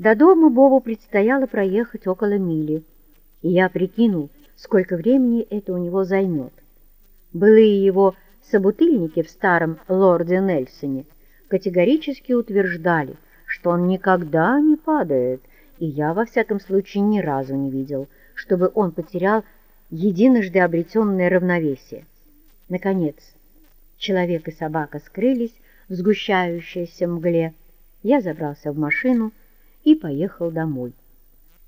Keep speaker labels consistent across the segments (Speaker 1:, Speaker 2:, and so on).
Speaker 1: До дома Бобу предстояло проехать около мили, и я прикинул, сколько времени это у него займет. Былые его собутыльники в старом лорде Нельсоне категорически утверждали, что он никогда не падает, и я, во всяком случае, ни разу не видел, чтобы он потерял единожды обретенное равновесие. Наконец, человек и собака скрылись в сгущающейся мгле. Я забрался в машину и поехал домой.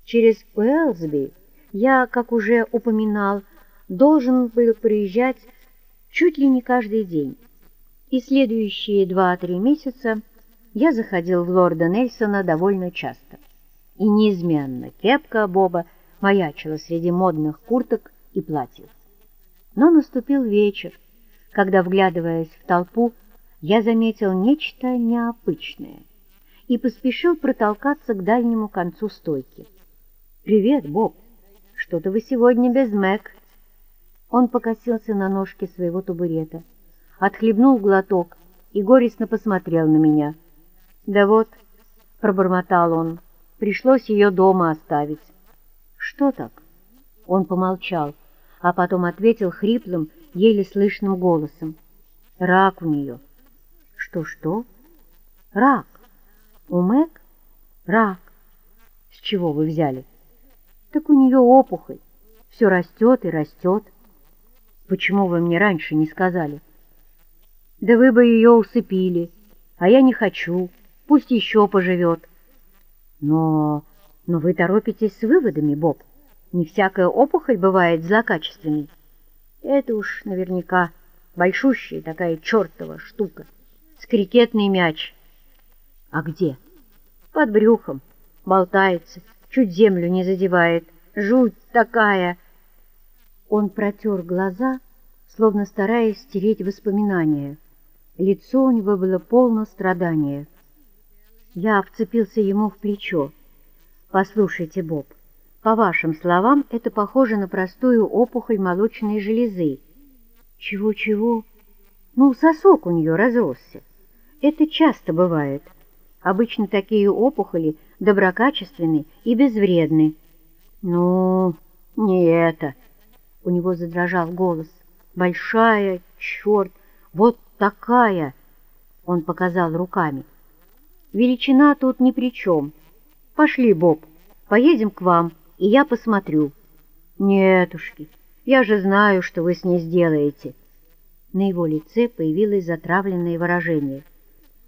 Speaker 1: Через Уэлсби я, как уже упоминал, должен был приезжать чуть ли не каждый день. И следующие два-три месяца я заходил в лорда Нельсона довольно часто. И неизменно кепка Боба маячила среди модных курток и платьев. Но наступил вечер, когда, вглядываясь в толпу, я заметил нечто необычное — и поспешил протолкаться к дальнему концу стойки. «Привет, Боб! Что-то вы сегодня без Мэг!» Он покосился на ножке своего табурета, отхлебнул глоток и горестно посмотрел на меня. «Да вот», — пробормотал он, — «пришлось ее дома оставить». «Что так?» Он помолчал, а потом ответил хриплым, еле слышным голосом. «Рак у нее». «Что-что?» «Рак. У Мэг рак. С чего вы взяли? Так у нее опухоль. Все растет и растет. Почему вы мне раньше не сказали? Да вы бы ее усыпили, а я не хочу. Пусть еще поживет. Но... но вы торопитесь с выводами, Боб. Не всякая опухоль бывает злокачественной. Это уж наверняка большущая такая чертова штука. С крикетный мяч — а где? Под брюхом. Болтается, чуть землю не задевает. Жуть такая! Он протер глаза, словно стараясь стереть воспоминания. Лицо у него было полно страдания. Я вцепился ему в плечо. «Послушайте, Боб, по вашим словам, это похоже на простую опухоль молочной железы». «Чего-чего?» «Ну, сосок у нее разросся. Это часто бывает». Обычно такие опухоли доброкачественны и безвредны. Ну, не это. У него задрожал голос. Большая, черт, вот такая. Он показал руками. Величина тут ни при чем. Пошли, Боб, поедем к вам, и я посмотрю. Нетушки, я же знаю, что вы с ней сделаете. На его лице появилось затравленное выражение —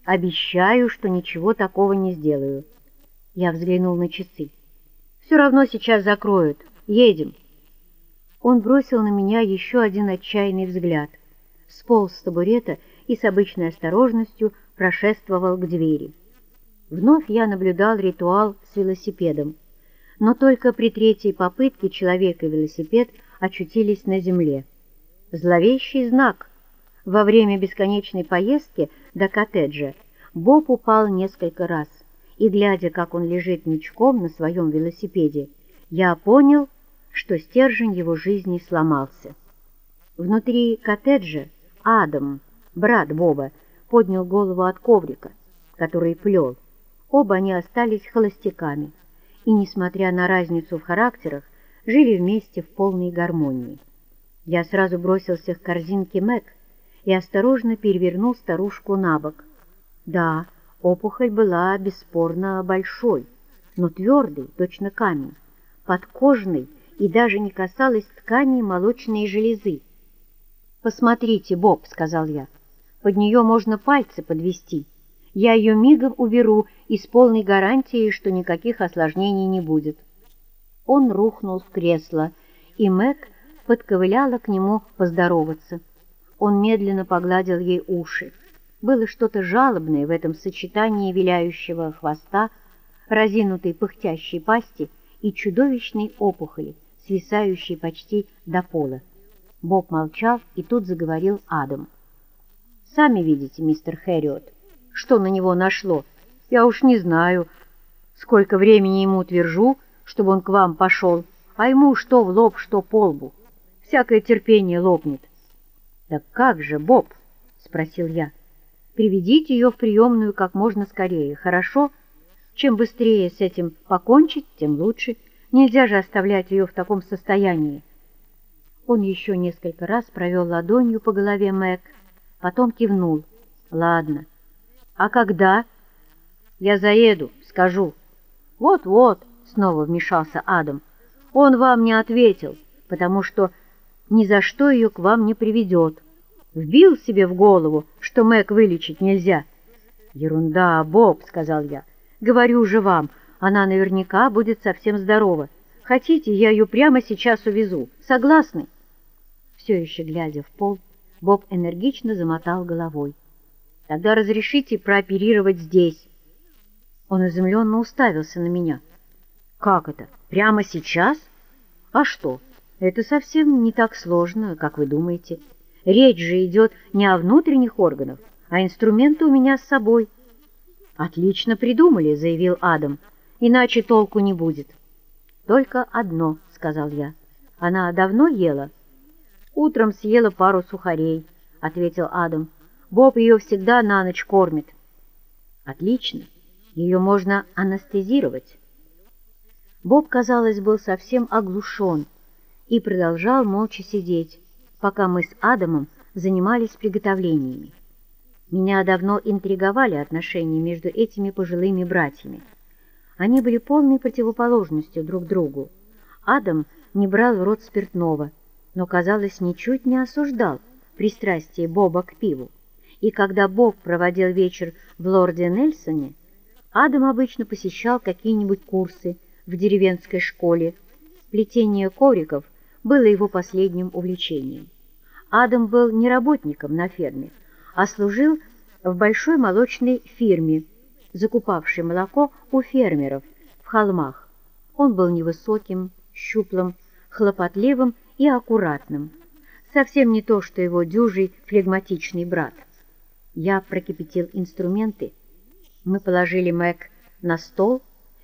Speaker 1: Обещаю, что ничего такого не сделаю. Я взглянул на часы. Все равно сейчас закроют. Едем. Он бросил на меня еще один отчаянный взгляд, сполз с табурета и с обычной осторожностью прошествовал к двери. Вновь я наблюдал ритуал с велосипедом, но только при третьей попытке человек и велосипед очутились на земле. Зловещий знак — во время бесконечной поездки до коттеджа Боб упал несколько раз, и, глядя, как он лежит ничком на своем велосипеде, я понял, что стержень его жизни сломался. Внутри коттеджа Адам, брат Боба, поднял голову от коврика, который плел. Оба они остались холостяками и, несмотря на разницу в характерах, жили вместе в полной гармонии. Я сразу бросился к корзинке Мэг, и осторожно перевернул старушку на бок. Да, опухоль была бесспорно большой, но твердый, точно камень, подкожный и даже не касалась ткани молочной железы. «Посмотрите, Боб», — сказал я, — «под нее можно пальцы подвести. Я ее мигом уберу и с полной гарантией, что никаких осложнений не будет». Он рухнул в кресло, и Мэг подковыляла к нему поздороваться. Он медленно погладил ей уши. Было что-то жалобное в этом сочетании виляющего хвоста, разинутой пыхтящей пасти и чудовищной опухоли, свисающей почти до пола. Боб молчал, и тут заговорил Адам. «Сами видите, мистер Хэриот, что на него нашло. Я уж не знаю, сколько времени ему твержу, чтобы он к вам пошел, а ему что в лоб, что по лбу. Всякое терпение лопнет. «Так как же, Боб?» — спросил я. «Приведите ее в приемную как можно скорее, хорошо? Чем быстрее с этим покончить, тем лучше. Нельзя же оставлять ее в таком состоянии. Он еще несколько раз провел ладонью по голове Мэг, потом кивнул. «Ладно. А когда?» «Я заеду, скажу». «Вот-вот», — снова вмешался Адам. «Он вам не ответил, потому что ни за что ее к вам не приведет. Вбил себе в голову, что Мэг вылечить нельзя». «Ерунда, Боб», — сказал я. «Говорю же вам, она наверняка будет совсем здорова. Хотите, я ее прямо сейчас увезу. Согласны?» Все еще глядя в пол, Боб энергично замотал головой. «Тогда разрешите прооперировать здесь». Он изумленно уставился на меня. «Как это? Прямо сейчас? А что? Это совсем не так сложно, как вы думаете. Речь же идет не о внутренних органах, а инструменты у меня с собой». «Отлично придумали», — заявил Адам, — «иначе толку не будет». «Только одно», — сказал я. «Она давно ела?» «Утром съела пару сухарей», — ответил Адам. «Боб ее всегда на ночь кормит». «Отлично. Ее можно анестезировать». Боб, казалось, был совсем оглушен и продолжал молча сидеть, пока мы с Адамом занимались приготовлениями. Меня давно интриговали отношения между этими пожилыми братьями. Они были полной противоположностью друг другу. Адам не брал в рот спиртного, но, казалось, ничуть не осуждал пристрастие Боба к пиву. И когда Боб проводил вечер в Лорде Нельсоне, Адам обычно посещал какие-нибудь курсы в деревенской школе. Плетение кориков было его последним увлечением. Адам был не работником на ферме, а служил в большой молочной фирме, закупавшей молоко у фермеров в холмах. Он был невысоким, щуплым, хлопотливым и аккуратным. Совсем не то, что его дюжий флегматичный брат. Я прокипятил инструменты. Мы положили Мэг на стол,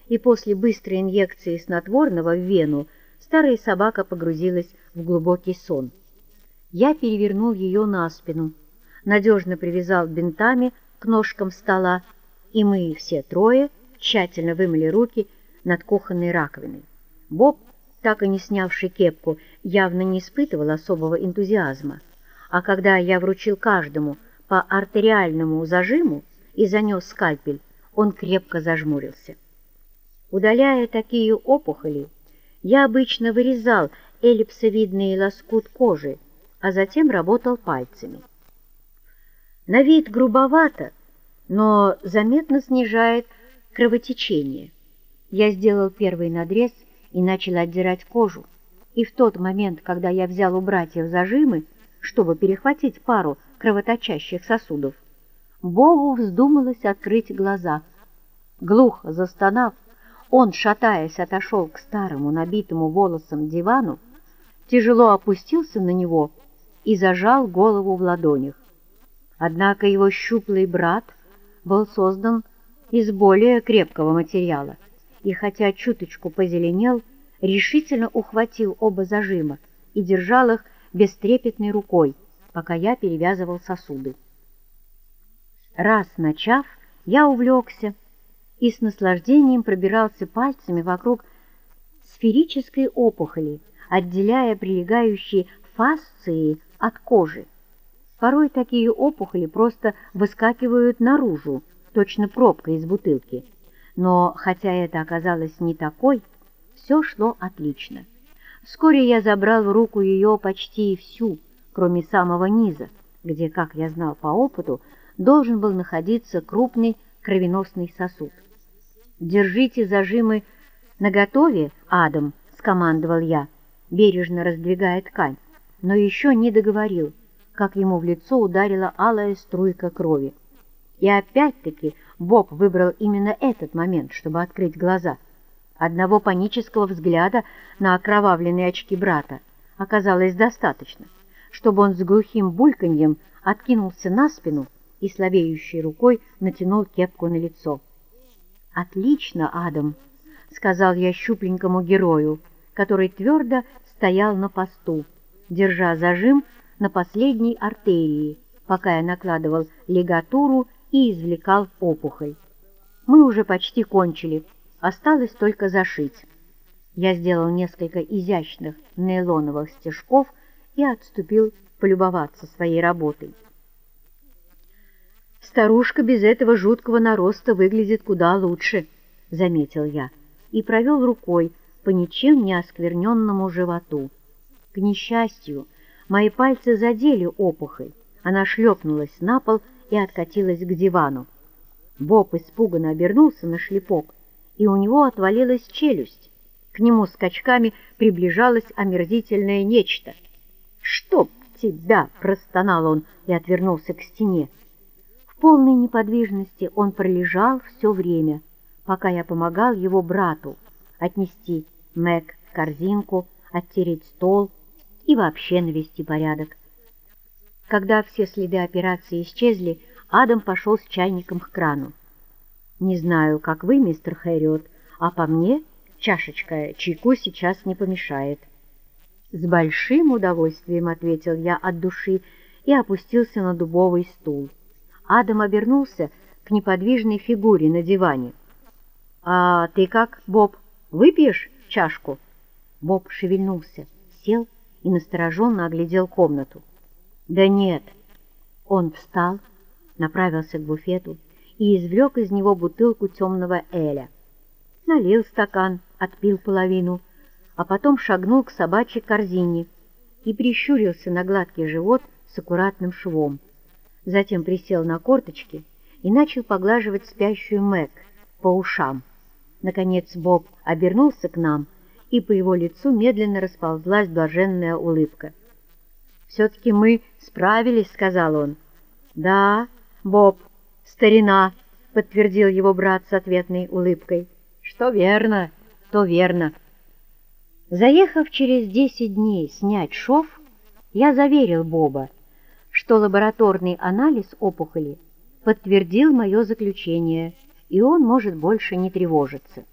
Speaker 1: и после быстрой инъекции снотворного в вену старая собака погрузилась в глубокий сон. Я перевернул ее на спину, надежно привязал бинтами к ножкам стола, и мы все трое тщательно вымыли руки над кухонной раковиной. Боб так и не снявший кепку, явно не испытывал особого энтузиазма. А когда я вручил каждому по артериальному зажиму и занес скальпель, он крепко зажмурился. Удаляя такие опухоли, я обычно вырезал эллипсовидный лоскут кожи, а затем работал пальцами. На вид грубовато, но заметно снижает кровотечение. Я сделал первый надрез и начал отдирать кожу. И в тот момент, когда я взял у братьев зажимы, чтобы перехватить пару кровоточащих сосудов, Богу вздумалось открыть глаза. Глухо застонав, он, шатаясь, отошел к старому, набитому волосом дивану, тяжело опустился на него и зажал голову в ладонях. Однако его щуплый брат был создан из более крепкого материала — и, хотя чуточку позеленел, решительно ухватил оба зажима и держал их бестрепетной рукой, пока я перевязывал сосуды. Раз начав, я увлекся и с наслаждением пробирался пальцами вокруг сферической опухоли, отделяя прилегающие фасции от кожи. Порой такие опухоли просто выскакивают наружу, точно пробка из бутылки – но хотя это оказалось не такой, все шло отлично. Вскоре я забрал в руку ее почти всю, кроме самого низа, где, как я знал по опыту, должен был находиться крупный кровеносный сосуд. «Держите зажимы наготове, Адам», — скомандовал я, бережно раздвигая ткань, но еще не договорил, как ему в лицо ударила алая струйка крови. И опять-таки Боб выбрал именно этот момент, чтобы открыть глаза. Одного панического взгляда на окровавленные очки брата оказалось достаточно, чтобы он с глухим бульканьем откинулся на спину и слабеющей рукой натянул кепку на лицо. «Отлично, Адам!» — сказал я щупленькому герою, который твердо стоял на посту, держа зажим на последней артерии, пока я накладывал лигатуру и извлекал опухоль. Мы уже почти кончили, осталось только зашить. Я сделал несколько изящных нейлоновых стежков и отступил полюбоваться своей работой. «Старушка без этого жуткого нароста выглядит куда лучше», — заметил я, и провел рукой по ничем не оскверненному животу. К несчастью, мои пальцы задели опухоль, она шлепнулась на пол и откатилась к дивану. Боб испуганно обернулся на шлепок, и у него отвалилась челюсть. К нему скачками приближалось омерзительное нечто. «Чтоб тебя!» — простонал он и отвернулся к стене. Полной неподвижности он пролежал все время, пока я помогал его брату отнести Мэг корзинку, оттереть стол и вообще навести порядок. Когда все следы операции исчезли, Адам пошел с чайником к крану. «Не знаю, как вы, мистер Хэриот, а по мне чашечка чайку сейчас не помешает». «С большим удовольствием», — ответил я от души и опустился на дубовый стул. Адам обернулся к неподвижной фигуре на диване. «А ты как, Боб, выпьешь чашку?» Боб шевельнулся, сел и настороженно оглядел комнату. Да нет. Он встал, направился к буфету и извлек из него бутылку темного эля. Налил стакан, отпил половину, а потом шагнул к собачьей корзине и прищурился на гладкий живот с аккуратным швом. Затем присел на корточки и начал поглаживать спящую Мэг по ушам. Наконец Боб обернулся к нам, и по его лицу медленно расползлась блаженная улыбка. «Все-таки мы справились», — сказал он. «Да, Боб, старина», — подтвердил его брат с ответной улыбкой. «Что верно, то верно». Заехав через десять дней снять шов, я заверил Боба, что лабораторный анализ опухоли подтвердил мое заключение, и он может больше не тревожиться.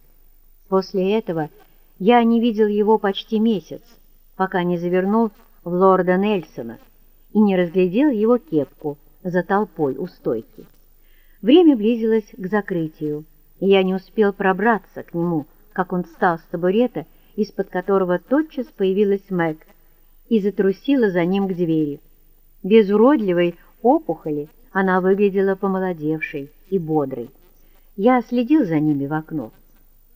Speaker 1: После этого я не видел его почти месяц, пока не завернул в лорда Нельсона и не разглядел его кепку за толпой у стойки. Время близилось к закрытию, и я не успел пробраться к нему, как он встал с табурета, из-под которого тотчас появилась Мэг, и затрусила за ним к двери. Без уродливой опухоли она выглядела помолодевшей и бодрой. Я следил за ними в окно.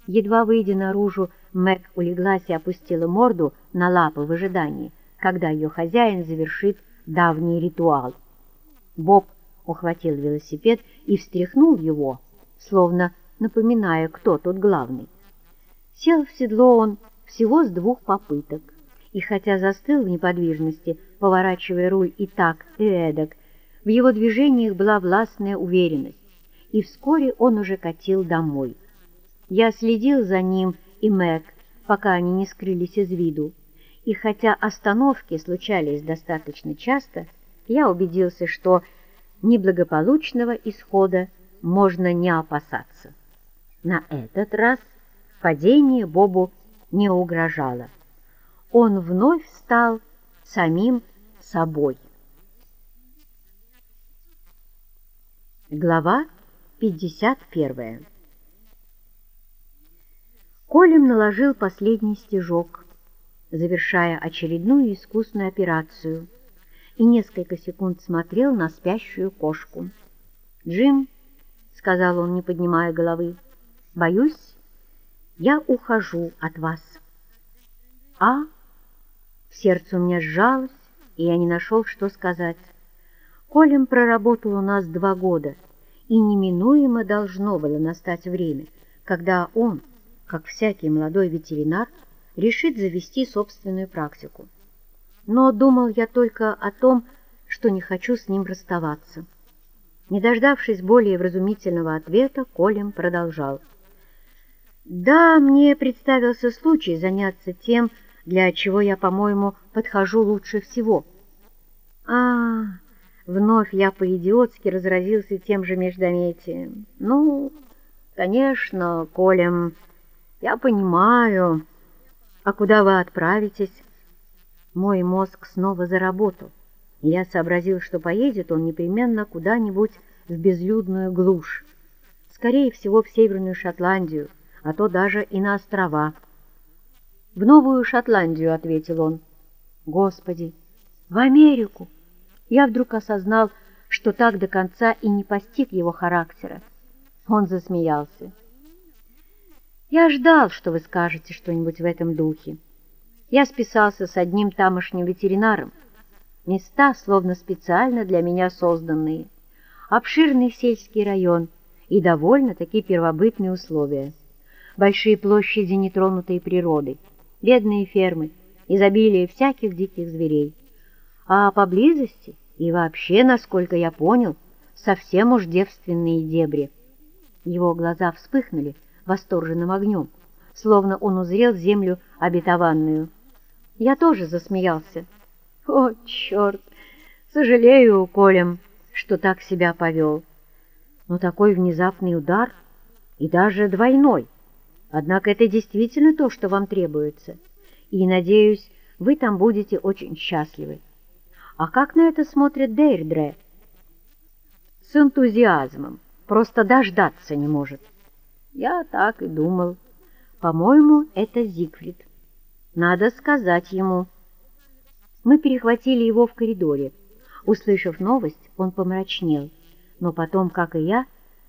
Speaker 1: Едва выйдя наружу, Мэг улеглась и опустила морду на лапы в ожидании, когда ее хозяин завершит давний ритуал. Боб ухватил велосипед и встряхнул его, словно напоминая, кто тут главный. Сел в седло он всего с двух попыток, и хотя застыл в неподвижности, поворачивая руль и так, и эдак, в его движениях была властная уверенность, и вскоре он уже катил домой. Я следил за ним и Мэг, пока они не скрылись из виду и хотя остановки случались достаточно часто, я убедился, что неблагополучного исхода можно не опасаться. На этот раз падение Бобу не угрожало. Он вновь стал самим собой. Глава 51 Колем наложил последний стежок, завершая очередную искусную операцию, и несколько секунд смотрел на спящую кошку. «Джим», — сказал он, не поднимая головы, — «боюсь, я ухожу от вас». «А?» Сердце у меня сжалось, и я не нашел, что сказать. Колем проработал у нас два года, и неминуемо должно было настать время, когда он, как всякий молодой ветеринар, решит завести собственную практику. Но думал я только о том, что не хочу с ним расставаться. Не дождавшись более вразумительного ответа, Колем продолжал. «Да, мне представился случай заняться тем, для чего я, по-моему, подхожу лучше всего». «А, вновь я по-идиотски разразился тем же междометием. Ну, конечно, Колем, я понимаю...» «А куда вы отправитесь?» Мой мозг снова заработал, я сообразил, что поедет он непременно куда-нибудь в безлюдную глушь. Скорее всего, в Северную Шотландию, а то даже и на острова. «В Новую Шотландию», — ответил он. «Господи, в Америку!» Я вдруг осознал, что так до конца и не постиг его характера. Он засмеялся. «Я ждал, что вы скажете что-нибудь в этом духе. Я списался с одним тамошним ветеринаром. Места, словно специально для меня созданные. Обширный сельский район и довольно-таки первобытные условия. Большие площади нетронутой природы, бедные фермы, изобилие всяких диких зверей. А поблизости и вообще, насколько я понял, совсем уж девственные дебри. Его глаза вспыхнули восторженным огнем, словно он узрел землю обетованную. Я тоже засмеялся. О, черт! Сожалею, Колем, что так себя повел. Но такой внезапный удар и даже двойной. Однако это действительно то, что вам требуется. И, надеюсь, вы там будете очень счастливы. А как на это смотрит Дейрдре? С энтузиазмом, просто дождаться не может. Я так и думал. По-моему, это Зигфрид. Надо сказать ему. Мы перехватили его в коридоре. Услышав новость, он помрачнел, но потом, как и я,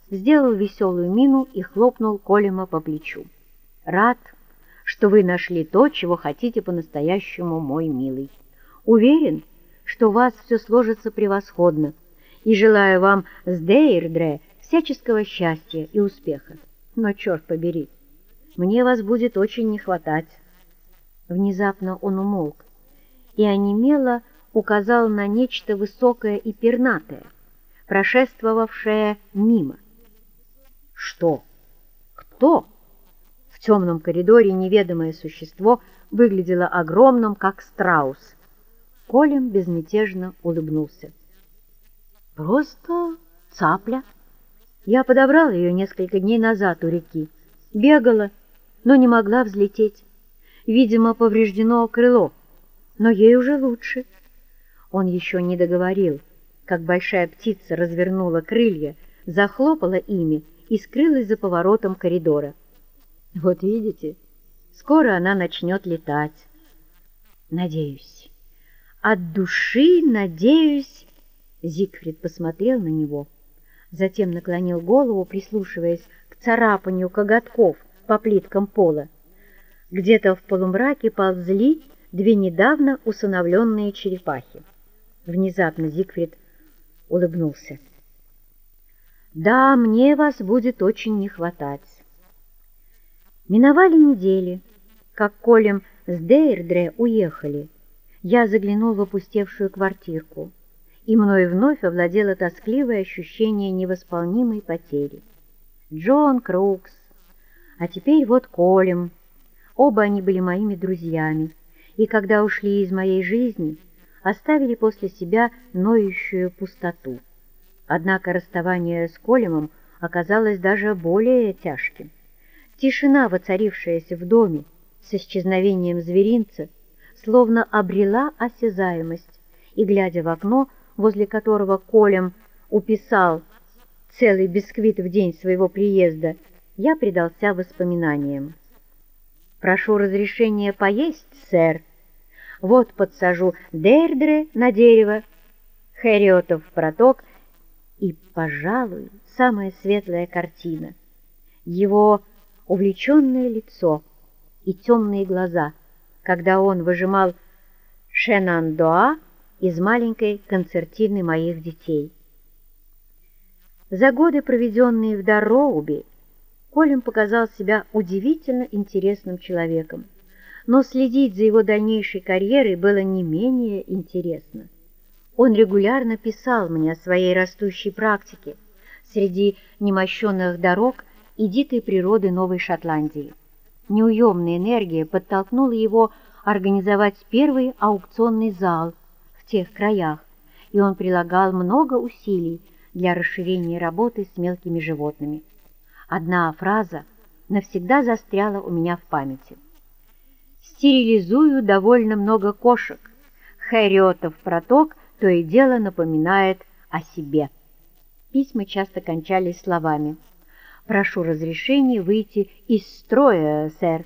Speaker 1: сделал веселую мину и хлопнул Колема по плечу. «Рад, что вы нашли то, чего хотите по-настоящему, мой милый. Уверен, что у вас все сложится превосходно, и желаю вам с Дейрдре всяческого счастья и успеха. Но, черт побери, мне вас будет очень не хватать». Внезапно он умолк и онемело указал на нечто высокое и пернатое, прошествовавшее мимо. «Что? Кто?» Темном коридоре неведомое существо выглядело огромным, как страус. Колем безмятежно улыбнулся. «Просто цапля. Я подобрал ее несколько дней назад у реки. Бегала, но не могла взлететь. Видимо, повреждено крыло, но ей уже лучше. Он еще не договорил, как большая птица развернула крылья, захлопала ими и скрылась за поворотом коридора. Вот видите, скоро она начнет летать. Надеюсь. От души надеюсь. Зигфрид посмотрел на него, затем наклонил голову, прислушиваясь к царапанию коготков по плиткам пола. Где-то в полумраке ползли две недавно усыновленные черепахи. Внезапно Зигфрид улыбнулся. «Да, мне вас будет очень не хватать». Миновали недели, как Колем с Дейрдре уехали. Я заглянул в опустевшую квартирку, и мной вновь овладело тоскливое ощущение невосполнимой потери. Джон Крукс, а теперь вот Колем — Оба они были моими друзьями, и когда ушли из моей жизни, оставили после себя ноющую пустоту. Однако расставание с Колемом оказалось даже более тяжким. Тишина, воцарившаяся в доме с исчезновением зверинца, словно обрела осязаемость, и, глядя в окно, возле которого Колем уписал целый бисквит в день своего приезда, я предался воспоминаниям. «Прошу разрешения поесть, сэр. Вот подсажу Дердре на дерево, Хэриотов проток и, пожалуй, самая светлая картина. Его увлеченное лицо и темные глаза, когда он выжимал Шенандоа из маленькой концертины моих детей. За годы, проведенные в Дарроубе, Колин показал себя удивительно интересным человеком, но следить за его дальнейшей карьерой было не менее интересно. Он регулярно писал мне о своей растущей практике среди немощенных дорог и дикой природы Новой Шотландии. Неуемная энергия подтолкнула его организовать первый аукционный зал в тех краях, и он прилагал много усилий для расширения работы с мелкими животными. Одна фраза навсегда застряла у меня в памяти. «Стерилизую довольно много кошек. Хэриотов проток то и дело напоминает о себе». Письма часто кончались словами Прошу разрешения выйти из строя, сэр.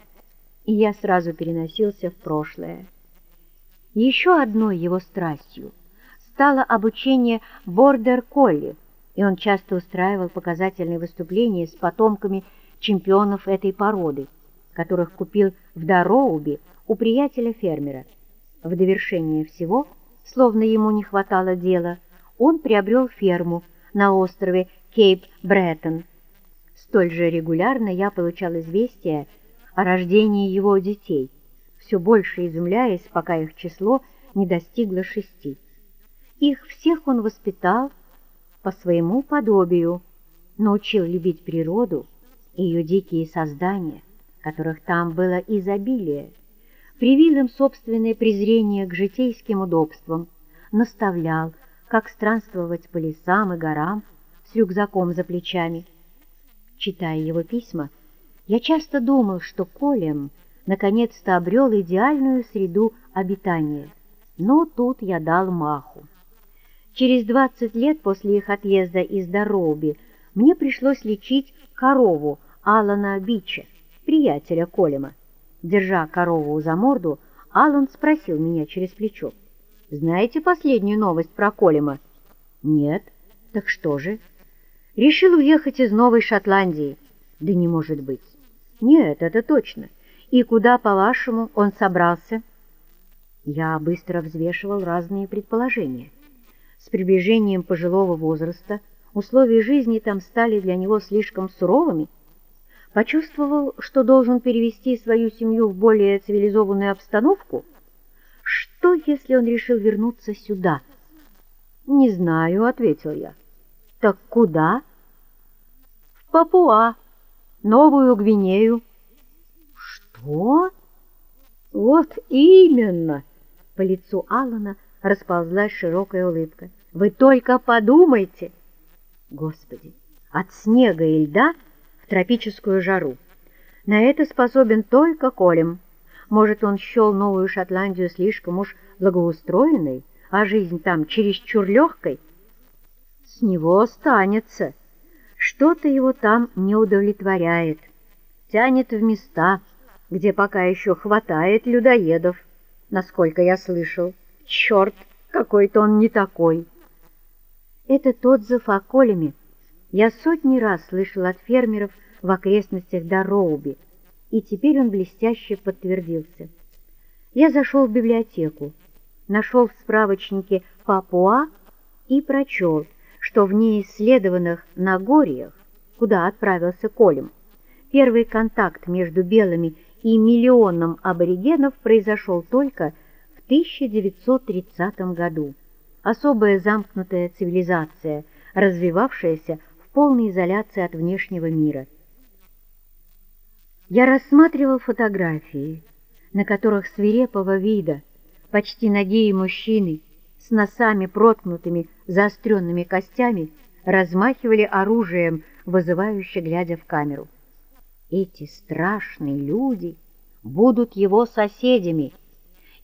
Speaker 1: И я сразу переносился в прошлое. Еще одной его страстью стало обучение бордер-колли, и он часто устраивал показательные выступления с потомками чемпионов этой породы, которых купил в Дароубе у приятеля-фермера. В довершение всего, словно ему не хватало дела, он приобрел ферму на острове Кейп-Бреттон. Столь же регулярно я получал известия о рождении его детей, все больше изумляясь, пока их число не достигло шести. Их всех он воспитал по своему подобию, научил любить природу и ее дикие создания, которых там было изобилие, привил им собственное презрение к житейским удобствам, наставлял, как странствовать по лесам и горам с рюкзаком за плечами. Читая его письма, я часто думал, что Колем наконец-то обрел идеальную среду обитания, но тут я дал маху. Через 20 лет после их отъезда из Дороуби мне пришлось лечить корову Алана Бича, приятеля Колема. Держа корову за морду, Алан спросил меня через плечо. «Знаете последнюю новость про Колема?» «Нет». «Так что же?» «Решил уехать из Новой Шотландии». «Да не может быть». «Нет, это точно. И куда, по-вашему, он собрался?» Я быстро взвешивал разные предположения. С приближением пожилого возраста условия жизни там стали для него слишком суровыми. Почувствовал, что должен перевести свою семью в более цивилизованную обстановку. Что, если он решил вернуться сюда? «Не знаю», — ответил я. «Так куда?» «В Папуа, Новую Гвинею». «Что?» «Вот именно!» По лицу Алана расползлась широкая улыбка. Вы только подумайте! Господи, от снега и льда в тропическую жару. На это способен только Колем. Может, он счел Новую Шотландию слишком уж благоустроенной, а жизнь там чересчур легкой? С него останется. Что-то его там не удовлетворяет. Тянет в места, где пока еще хватает людоедов, насколько я слышал. Черт, какой-то он не такой. Этот отзыв о Колеме я сотни раз слышал от фермеров в окрестностях Дороуби, и теперь он блестяще подтвердился. Я зашел в библиотеку, нашел в справочнике Папуа и прочел, что в неисследованных Нагорьях, куда отправился Колем, первый контакт между белыми и миллионом аборигенов произошел только в 1930 году особая замкнутая цивилизация, развивавшаяся в полной изоляции от внешнего мира. Я рассматривал фотографии, на которых свирепого вида, почти нагие мужчины с носами проткнутыми заостренными костями размахивали оружием, вызывающе глядя в камеру. Эти страшные люди будут его соседями —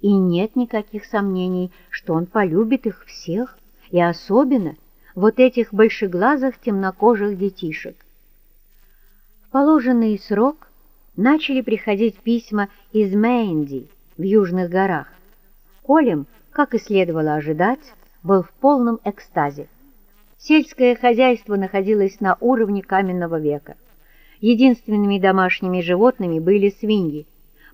Speaker 1: и нет никаких сомнений, что он полюбит их всех, и особенно вот этих большеглазых темнокожих детишек. В положенный срок начали приходить письма из Мэнди в Южных горах. Колем, как и следовало ожидать, был в полном экстазе. Сельское хозяйство находилось на уровне каменного века. Единственными домашними животными были свиньи,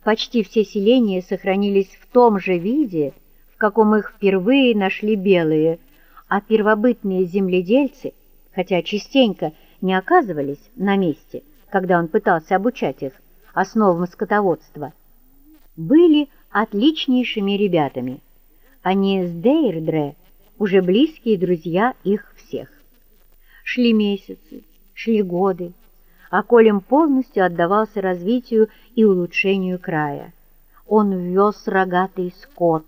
Speaker 1: почти все селения сохранились в том же виде, в каком их впервые нашли белые, а первобытные земледельцы, хотя частенько не оказывались на месте, когда он пытался обучать их основам скотоводства, были отличнейшими ребятами. Они с Дейрдре уже близкие друзья их всех. Шли месяцы, шли годы, а Колем полностью отдавался развитию и улучшению края. Он ввез рогатый скот,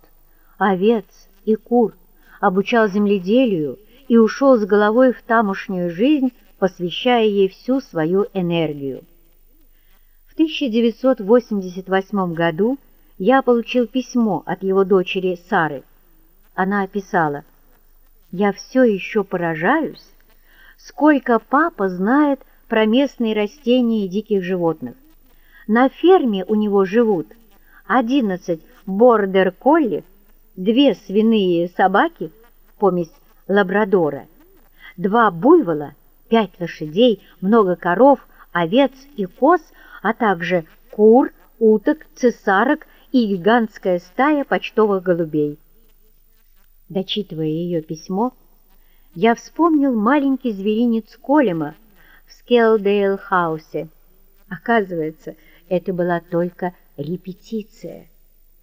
Speaker 1: овец и кур, обучал земледелию и ушел с головой в тамошнюю жизнь, посвящая ей всю свою энергию. В 1988 году я получил письмо от его дочери Сары. Она описала, «Я все еще поражаюсь, сколько папа знает про местные растения и диких животных. На ферме у него живут 11 бордер-колли, две свиные собаки, помесь лабрадора, два буйвола, пять лошадей, много коров, овец и коз, а также кур, уток, цесарок и гигантская стая почтовых голубей. Дочитывая ее письмо, я вспомнил маленький зверинец Колема в Скелдейл-хаусе. Оказывается, это была только репетиция.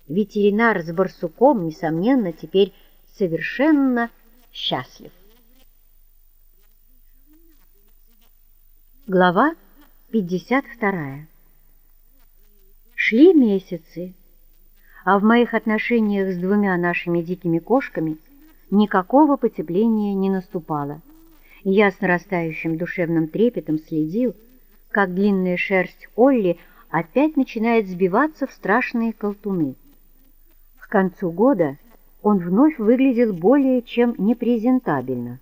Speaker 1: Ветеринар с барсуком, несомненно, теперь совершенно счастлив. Глава 52 Шли месяцы, а в моих отношениях с двумя нашими дикими кошками никакого потепления не наступало. Я с нарастающим душевным трепетом следил, как длинная шерсть Олли опять начинает сбиваться в страшные колтуны. К концу года он вновь выглядел более чем непрезентабельно.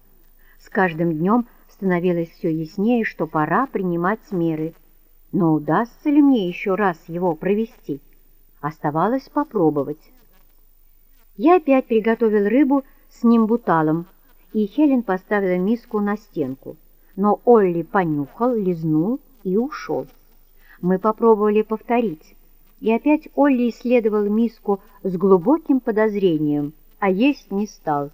Speaker 1: С каждым днем становилось все яснее, что пора принимать меры. Но удастся ли мне еще раз его провести? Оставалось попробовать. Я опять приготовил рыбу с нимбуталом, и Хелен поставила миску на стенку. Но Олли понюхал, лизнул и ушел. Мы попробовали повторить, и опять Олли исследовал миску с глубоким подозрением, а есть не стал.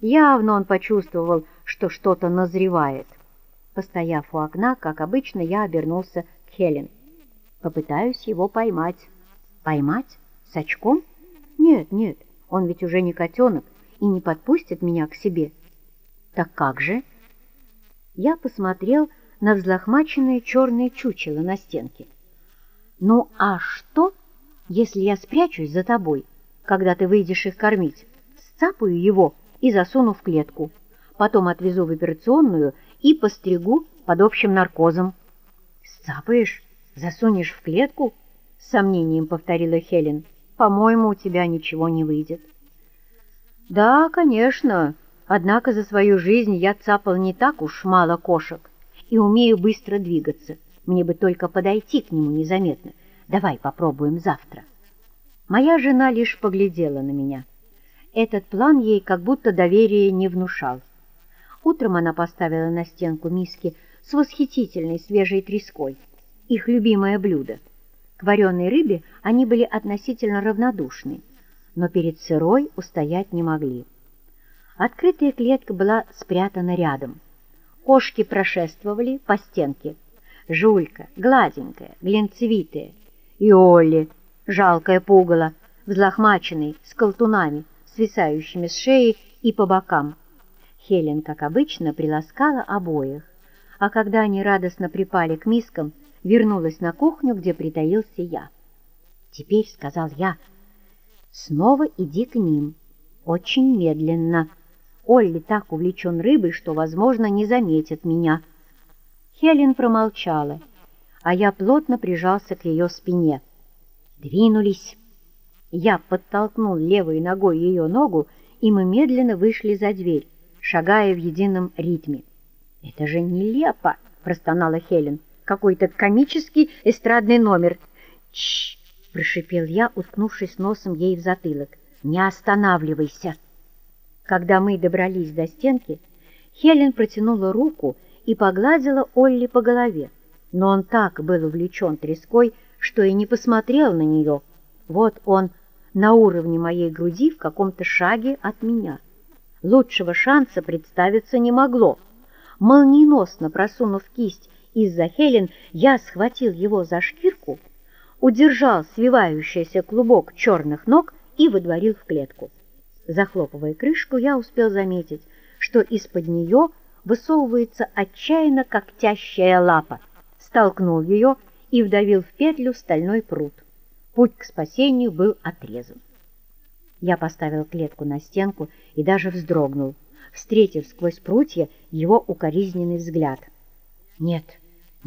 Speaker 1: Явно он почувствовал, что что-то назревает. Постояв у окна, как обычно, я обернулся к Хелен. Попытаюсь его поймать. Поймать? С очком? Нет, нет, он ведь уже не котенок и не подпустит меня к себе. Так как же? Я посмотрел на взлохмаченное черное чучело на стенке. Ну а что, если я спрячусь за тобой, когда ты выйдешь их кормить, сцапаю его и засуну в клетку? потом отвезу в операционную и постригу под общим наркозом. «Сцапаешь? Засунешь в клетку?» — с сомнением повторила Хелен. «По-моему, у тебя ничего не выйдет». «Да, конечно, однако за свою жизнь я цапал не так уж мало кошек и умею быстро двигаться. Мне бы только подойти к нему незаметно. Давай попробуем завтра». Моя жена лишь поглядела на меня. Этот план ей как будто доверия не внушал. Утром она поставила на стенку миски с восхитительной свежей треской, их любимое блюдо. К вареной рыбе они были относительно равнодушны, но перед сырой устоять не могли. Открытая клетка была спрятана рядом. Кошки прошествовали по стенке. Жулька, гладенькая, глинцевитая, и Олли, жалкое пугало, взлохмаченный, с колтунами, свисающими с шеи и по бокам. Хелен, как обычно, приласкала обоих, а когда они радостно припали к мискам, вернулась на кухню, где притаился я. «Теперь», — сказал я, — «снова иди к ним, очень медленно. Олли так увлечен рыбой, что, возможно, не заметит меня». Хелен промолчала, а я плотно прижался к ее спине. Двинулись. Я подтолкнул левой ногой ее ногу, и мы медленно вышли за дверь шагая в едином ритме. «Это же нелепо!» — простонала Хелен. «Какой-то комический эстрадный номер!» «Чш!» — прошипел я, уткнувшись носом ей в затылок. «Не останавливайся!» Когда мы добрались до стенки, Хелен протянула руку и погладила Олли по голове, но он так был увлечен треской, что и не посмотрел на нее. Вот он на уровне моей груди в каком-то шаге от меня. Лучшего шанса представиться не могло. Молниеносно просунув кисть из-за Хелен, я схватил его за шкирку, удержал свивающийся клубок черных ног и выдворил в клетку. Захлопывая крышку, я успел заметить, что из-под нее высовывается отчаянно когтящая лапа. Столкнул ее и вдавил в петлю стальной пруд. Путь к спасению был отрезан. Я поставил клетку на стенку и даже вздрогнул, встретив сквозь прутья его укоризненный взгляд. «Нет,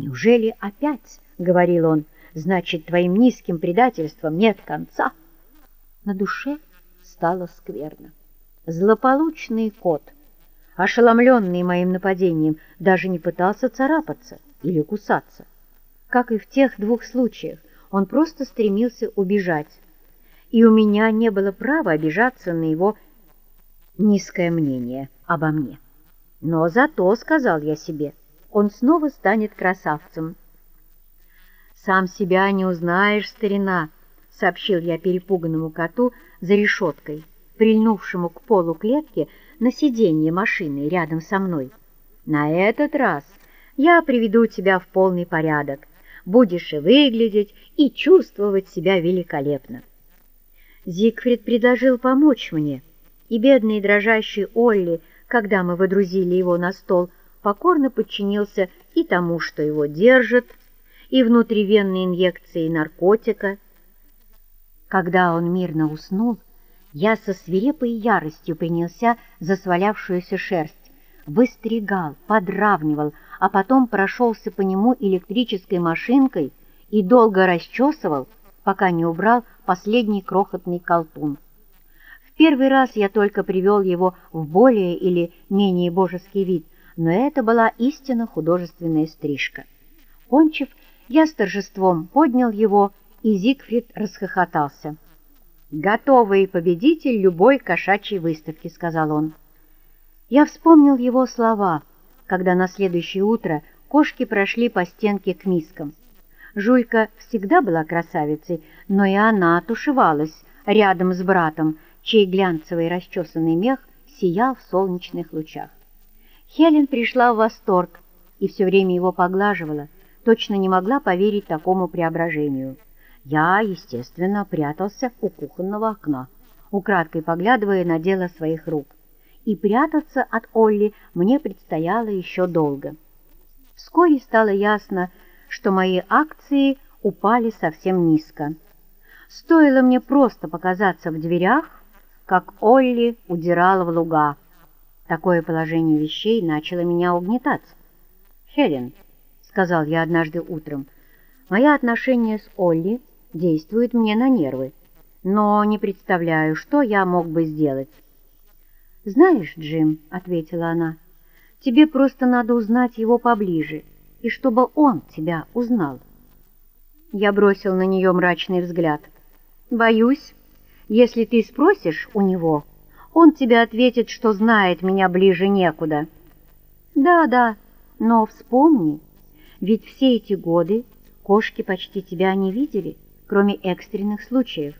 Speaker 1: неужели опять?» — говорил он. «Значит, твоим низким предательством нет конца?» На душе стало скверно. Злополучный кот, ошеломленный моим нападением, даже не пытался царапаться. или кусаться. Как и в тех двух случаях, он просто стремился убежать, и у меня не было права обижаться на его низкое мнение обо мне. Но зато, сказал я себе, он снова станет красавцем. «Сам себя не узнаешь, старина», — сообщил я перепуганному коту за решеткой, прильнувшему к полу клетки на сиденье машины рядом со мной. «На этот раз я приведу тебя в полный порядок. Будешь и выглядеть, и чувствовать себя великолепно». Зигфрид предложил помочь мне, и бедный дрожащий Олли, когда мы водрузили его на стол, покорно подчинился и тому, что его держит, и внутривенной инъекции наркотика. Когда он мирно уснул, я со свирепой яростью принялся за свалявшуюся шерсть, выстригал, подравнивал, а потом прошелся по нему электрической машинкой и долго расчесывал, пока не убрал последний крохотный колтун. В первый раз я только привел его в более или менее божеский вид, но это была истинно художественная стрижка. Кончив, я с торжеством поднял его, и Зигфрид расхохотался. «Готовый победитель любой кошачьей выставки», — сказал он. Я вспомнил его слова, когда на следующее утро кошки прошли по стенке к мискам. Жулька всегда была красавицей, но и она тушевалась рядом с братом, чей глянцевый расчесанный мех сиял в солнечных лучах. Хелен пришла в восторг и все время его поглаживала, точно не могла поверить такому преображению. Я, естественно, прятался у кухонного окна, украдкой поглядывая на дело своих рук. И прятаться от Олли мне предстояло еще долго. Вскоре стало ясно, что мои акции упали совсем низко. Стоило мне просто показаться в дверях, как Олли удирала в луга. Такое положение вещей начало меня угнетать. «Хелен», — сказал я однажды утром, — «мои отношения с Олли действуют мне на нервы, но не представляю, что я мог бы сделать». «Знаешь, Джим», — ответила она, — «тебе просто надо узнать его поближе, и чтобы он тебя узнал». Я бросил на нее мрачный взгляд. «Боюсь, если ты спросишь у него...» он тебе ответит, что знает меня ближе некуда. Да, да, но вспомни, ведь все эти годы кошки почти тебя не видели, кроме экстренных случаев,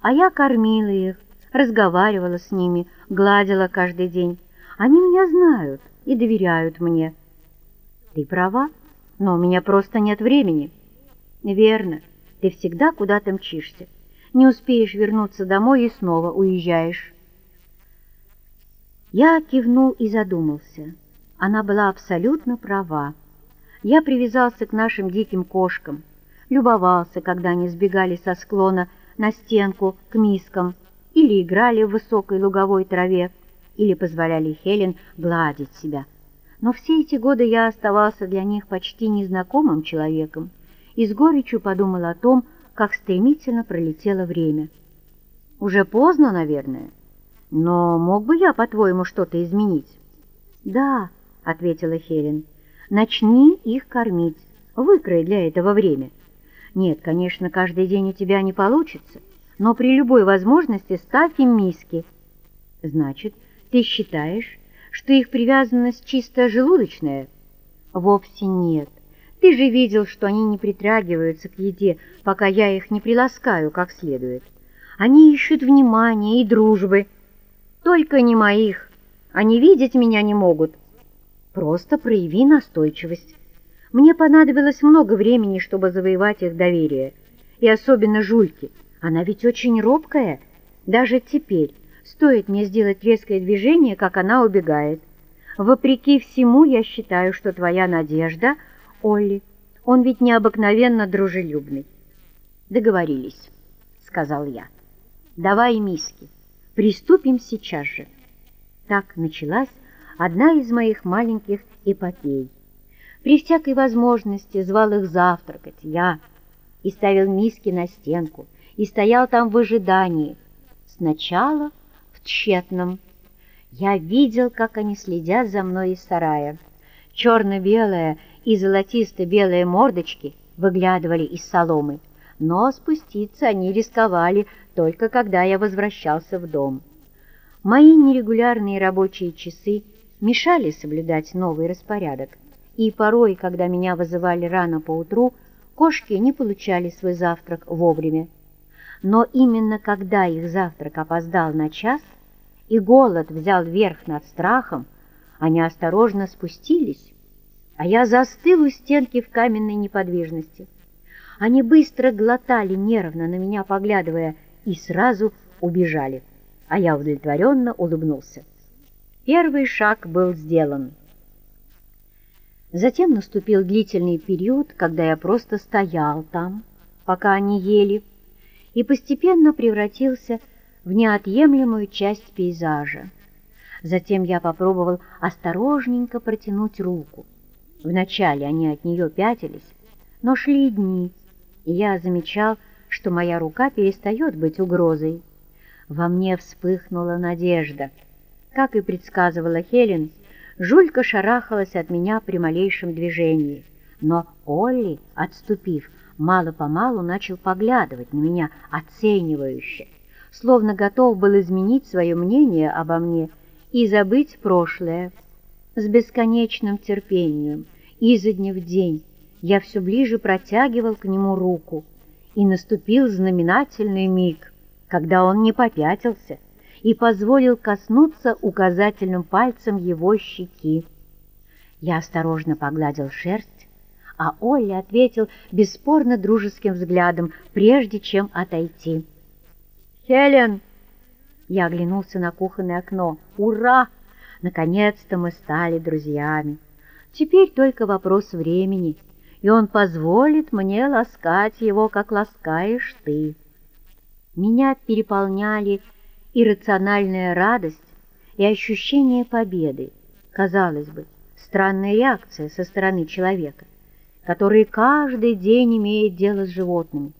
Speaker 1: а я кормила их, разговаривала с ними, гладила каждый день. Они меня знают и доверяют мне. Ты права, но у меня просто нет времени. Верно, ты всегда куда-то мчишься. Не успеешь вернуться домой и снова уезжаешь. Я кивнул и задумался. Она была абсолютно права. Я привязался к нашим диким кошкам, любовался, когда они сбегали со склона на стенку к мискам или играли в высокой луговой траве, или позволяли Хелен гладить себя. Но все эти годы я оставался для них почти незнакомым человеком и с горечью подумал о том, как стремительно пролетело время. Уже поздно, наверное, но мог бы я, по-твоему, что-то изменить? Да, ответила Хелен. Начни их кормить. Выкрой для этого время. Нет, конечно, каждый день у тебя не получится, но при любой возможности ставь им миски. Значит, ты считаешь, что их привязанность чисто желудочная? Вовсе нет. Ты же видел, что они не притрагиваются к еде, пока я их не приласкаю как следует. Они ищут внимания и дружбы, только не моих. Они видеть меня не могут. Просто прояви настойчивость. Мне понадобилось много времени, чтобы завоевать их доверие. И особенно Жульки. Она ведь очень робкая. Даже теперь стоит мне сделать резкое движение, как она убегает. Вопреки всему, я считаю, что твоя надежда, Олли, он ведь необыкновенно дружелюбный. Договорились, сказал я. Давай миски. Приступим сейчас же. Так началась одна из моих маленьких эпопей. При всякой возможности звал их завтракать я и ставил миски на стенку, и стоял там в ожидании. Сначала в тщетном. Я видел, как они следят за мной из сарая. Черно-белая и золотисто-белые мордочки выглядывали из соломы, но спуститься они рисковали только когда я возвращался в дом. Мои нерегулярные рабочие часы мешали соблюдать новый распорядок, и порой, когда меня вызывали рано поутру, кошки не получали свой завтрак вовремя. Но именно когда их завтрак опоздал на час, и голод взял верх над страхом, они осторожно спустились, а я застыл у стенки в каменной неподвижности. Они быстро глотали, нервно на меня поглядывая, и сразу убежали, а я удовлетворенно улыбнулся. Первый шаг был сделан. Затем наступил длительный период, когда я просто стоял там, пока они ели, и постепенно превратился в неотъемлемую часть пейзажа. Затем я попробовал осторожненько протянуть руку. Вначале они от нее пятились, но шли дни, и я замечал, что моя рука перестает быть угрозой. Во мне вспыхнула надежда. Как и предсказывала Хелен, Жулька шарахалась от меня при малейшем движении, но Олли, отступив, мало-помалу начал поглядывать на меня оценивающе, словно готов был изменить свое мнение обо мне и забыть прошлое. С бесконечным терпением, изо дня в день, я все ближе протягивал к нему руку, и наступил знаменательный миг, когда он не попятился и позволил коснуться указательным пальцем его щеки. Я осторожно погладил шерсть, а Олли ответил бесспорно дружеским взглядом, прежде чем отойти. «Хелен!» Я оглянулся на кухонное окно. «Ура! Наконец-то мы стали друзьями! Теперь только вопрос времени, и он позволит мне ласкать его, как ласкаешь ты». Меня переполняли иррациональная радость и ощущение победы. Казалось бы, странная реакция со стороны человека который каждый день имеет дело с животными.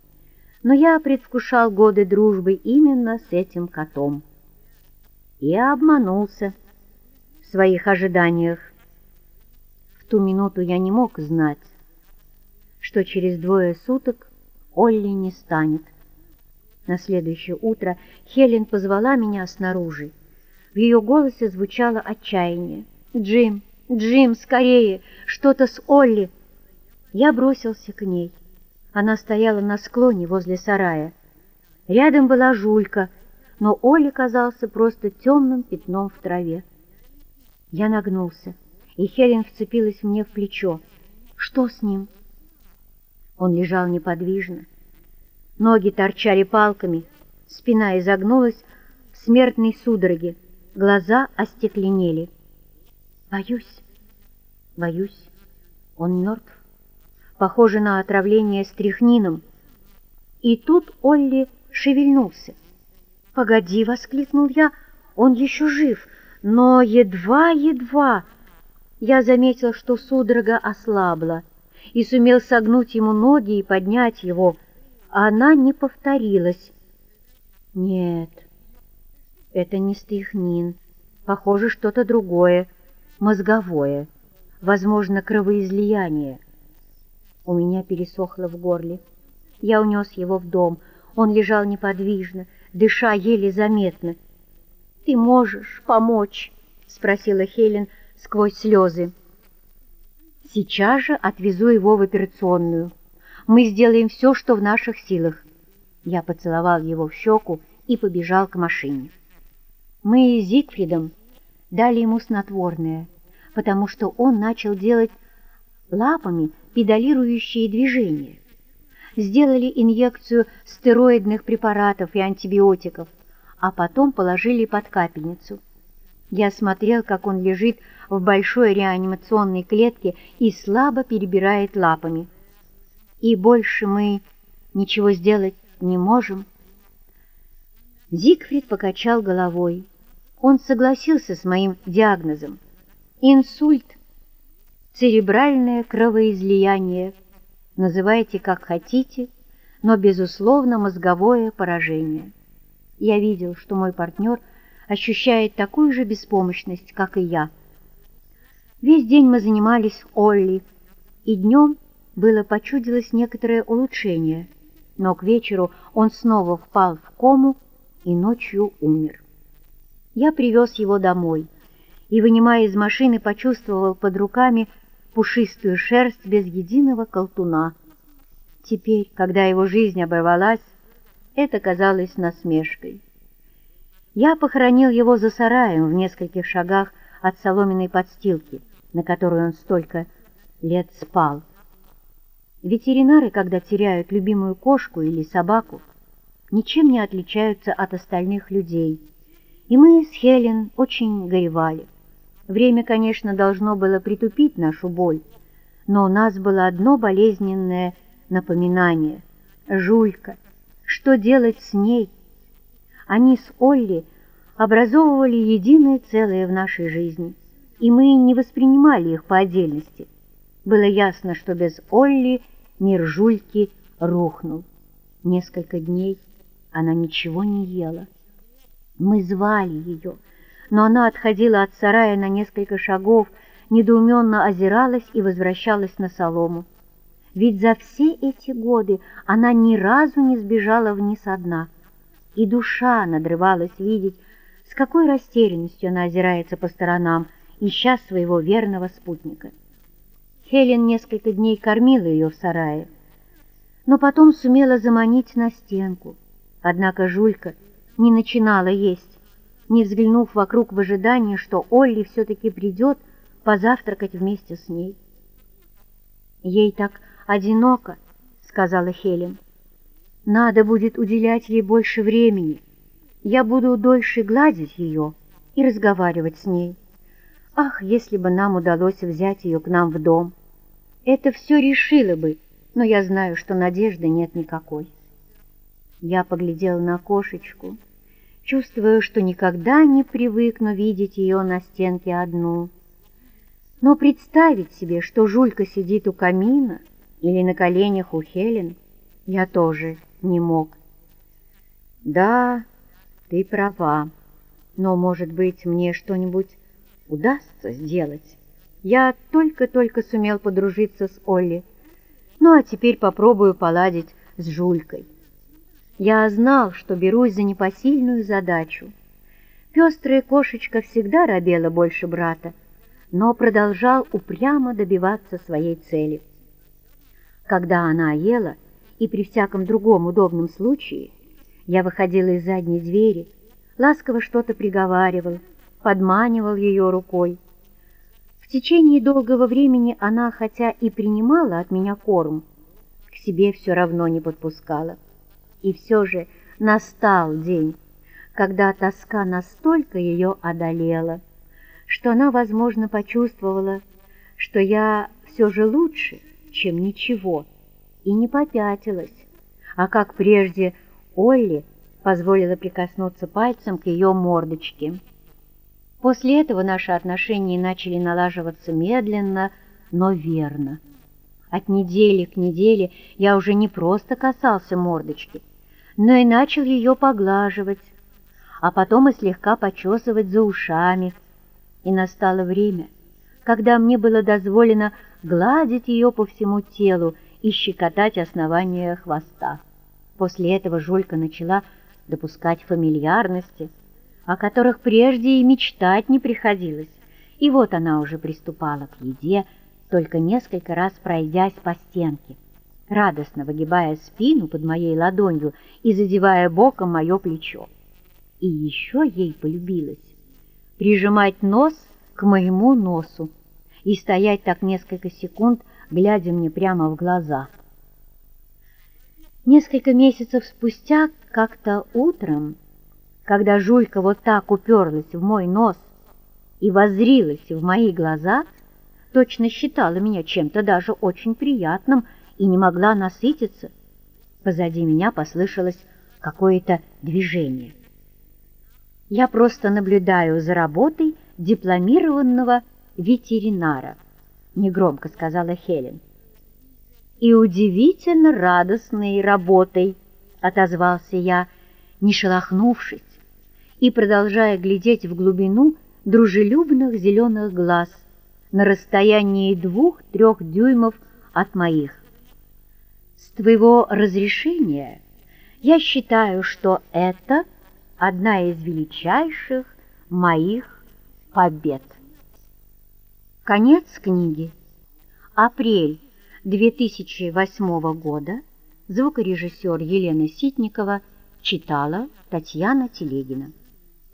Speaker 1: Но я предвкушал годы дружбы именно с этим котом. И обманулся в своих ожиданиях. В ту минуту я не мог знать, что через двое суток Олли не станет. На следующее утро Хелен позвала меня снаружи. В ее голосе звучало отчаяние. «Джим, Джим, скорее! Что-то с Олли!» Я бросился к ней. Она стояла на склоне возле сарая. Рядом была жулька, но Оля казался просто темным пятном в траве. Я нагнулся, и Хелен вцепилась мне в плечо. Что с ним? Он лежал неподвижно. Ноги торчали палками, спина изогнулась в смертной судороге, глаза остекленели. Боюсь, боюсь, он мертв похоже на отравление стрихнином. И тут Олли шевельнулся. «Погоди!» — воскликнул я. «Он еще жив, но едва-едва...» Я заметил, что судорога ослабла, и сумел согнуть ему ноги и поднять его. А она не повторилась. «Нет, это не стрихнин. Похоже, что-то другое, мозговое, возможно, кровоизлияние». У меня пересохло в горле. Я унес его в дом. Он лежал неподвижно, дыша еле заметно. «Ты можешь помочь?» — спросила Хелен сквозь слезы. «Сейчас же отвезу его в операционную. Мы сделаем все, что в наших силах». Я поцеловал его в щеку и побежал к машине. Мы с Зигфридом дали ему снотворное, потому что он начал делать лапами педалирующие движения. Сделали инъекцию стероидных препаратов и антибиотиков, а потом положили под капельницу. Я смотрел, как он лежит в большой реанимационной клетке и слабо перебирает лапами. И больше мы ничего сделать не можем. Зигфрид покачал головой. Он согласился с моим диагнозом. Инсульт – церебральное кровоизлияние, называйте как хотите, но, безусловно, мозговое поражение. Я видел, что мой партнер ощущает такую же беспомощность, как и я. Весь день мы занимались Олли. и днем было почудилось некоторое улучшение, но к вечеру он снова впал в кому и ночью умер. Я привез его домой и, вынимая из машины, почувствовал под руками пушистую шерсть без единого колтуна. Теперь, когда его жизнь оборвалась, это казалось насмешкой. Я похоронил его за сараем в нескольких шагах от соломенной подстилки, на которой он столько лет спал. Ветеринары, когда теряют любимую кошку или собаку, ничем не отличаются от остальных людей, и мы с Хелен очень горевали. Время, конечно, должно было притупить нашу боль, но у нас было одно болезненное напоминание — Жулька. Что делать с ней? Они с Олли образовывали единое целое в нашей жизни, и мы не воспринимали их по отдельности. Было ясно, что без Олли мир Жульки рухнул. Несколько дней она ничего не ела. Мы звали ее, но она отходила от сарая на несколько шагов, недоуменно озиралась и возвращалась на солому. Ведь за все эти годы она ни разу не сбежала вниз одна, и душа надрывалась видеть, с какой растерянностью она озирается по сторонам, ища своего верного спутника. Хелен несколько дней кормила ее в сарае, но потом сумела заманить на стенку. Однако Жулька не начинала есть, не взглянув вокруг в ожидании, что Олли все-таки придет позавтракать вместе с ней. Ей так одиноко, — сказала Хелен. Надо будет уделять ей больше времени. Я буду дольше гладить ее и разговаривать с ней. Ах, если бы нам удалось взять ее к нам в дом! Это все решило бы, но я знаю, что надежды нет никакой. Я поглядела на кошечку, чувствуя, что никогда не привыкну видеть ее на стенке одну. Но представить себе, что Жулька сидит у камина — или на коленях у Хелен, я тоже не мог. Да, ты права, но, может быть, мне что-нибудь удастся сделать. Я только-только сумел подружиться с Олли, ну а теперь попробую поладить с Жулькой. Я знал, что берусь за непосильную задачу. Пестрая кошечка всегда робела больше брата, но продолжал упрямо добиваться своей цели — когда она ела, и при всяком другом удобном случае, я выходила из задней двери, ласково что-то приговаривал, подманивал ее рукой. В течение долгого времени она, хотя и принимала от меня корм, к себе все равно не подпускала. И все же настал день, когда тоска настолько ее одолела, что она, возможно, почувствовала, что я все же лучше — чем ничего, и не попятилась, а как прежде Олли позволила прикоснуться пальцем к ее мордочке. После этого наши отношения начали налаживаться медленно, но верно. От недели к неделе я уже не просто касался мордочки, но и начал ее поглаживать, а потом и слегка почесывать за ушами. И настало время, когда мне было дозволено гладить ее по всему телу и щекотать основание хвоста. После этого Жулька начала допускать фамильярности, о которых прежде и мечтать не приходилось, и вот она уже приступала к еде, только несколько раз пройдясь по стенке, радостно выгибая спину под моей ладонью и задевая боком мое плечо. И еще ей полюбилось прижимать нос к моему носу, и стоять так несколько секунд, глядя мне прямо в глаза. Несколько месяцев спустя, как-то утром, когда Жулька вот так уперлась в мой нос и воззрилась в мои глаза, точно считала меня чем-то даже очень приятным и не могла насытиться, позади меня послышалось какое-то движение. Я просто наблюдаю за работой дипломированного ветеринара, негромко сказала Хелен. И удивительно радостной работой, отозвался я, не шелохнувшись, и продолжая глядеть в глубину дружелюбных зеленых глаз на расстоянии двух-трех дюймов от моих. С твоего разрешения я считаю, что это одна из величайших моих побед. Конец книги. Апрель 2008 года. Звукорежиссер Елена Ситникова читала Татьяна Телегина.